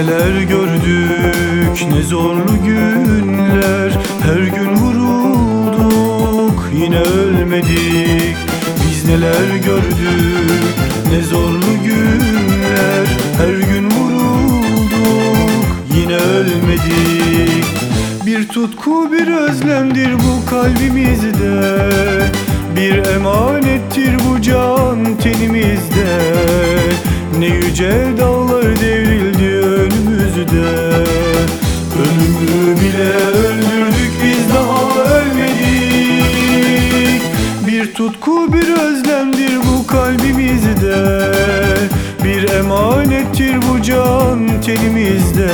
neler gördük ne zorlu günler. Her gün vurulduk yine ölmedik. Biz neler gördük ne zorlu günler. Her gün vurulduk yine ölmedik. Bir tutku bir özlemdir bu kalbimizde. Bir emanettir bu can tenimizde. Ne yüce dağlar Ölümü bile öldürdük biz daha ölmedik. Bir tutku bir özlemdir bu kalbimizde. Bir emanettir bu can tenimizde.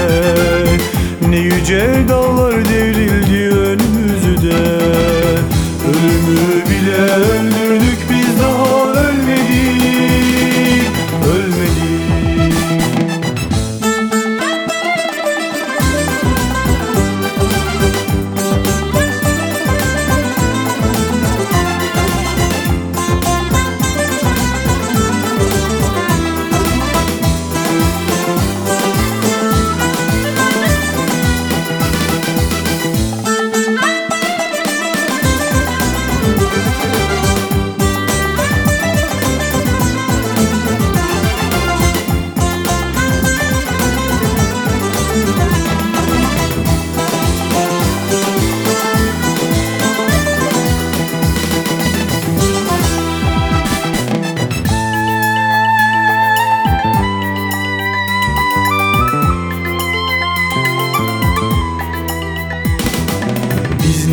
Ne yüce dağlar devrildi önümüzde. Ölümü bile öldürdük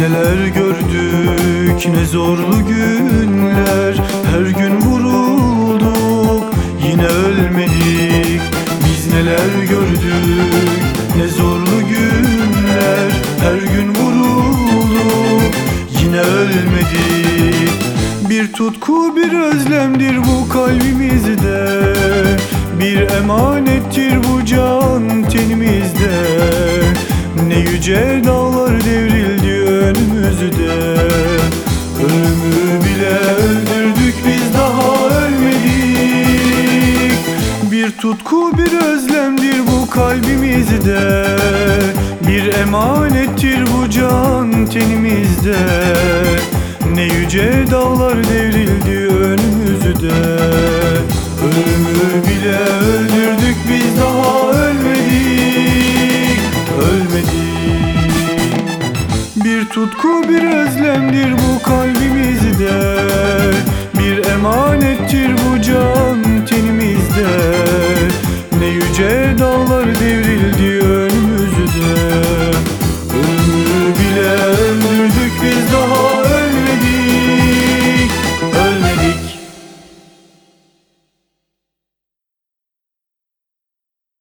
neler gördük ne zorlu günler. Her gün vurulduk yine ölmedik. Biz neler gördük ne zorlu günler. Her gün vurulduk yine ölmedik. Bir tutku bir özlemdir bu kalbimizde. Bir emanettir bu can tenimizde. Ne yüce dağlar tutku bir özlemdir bu kalbimizde. Bir emanettir bu can tenimizde. Ne yüce dağlar devrildi önümüzde. Ölümü bile öldürdük biz daha ölmedik. Ölmedik. Bir tutku bir özlemdir bu kalbimizde. Bir emanettir bu can tenimizde Ne yüce dağlar devrildi önümüzde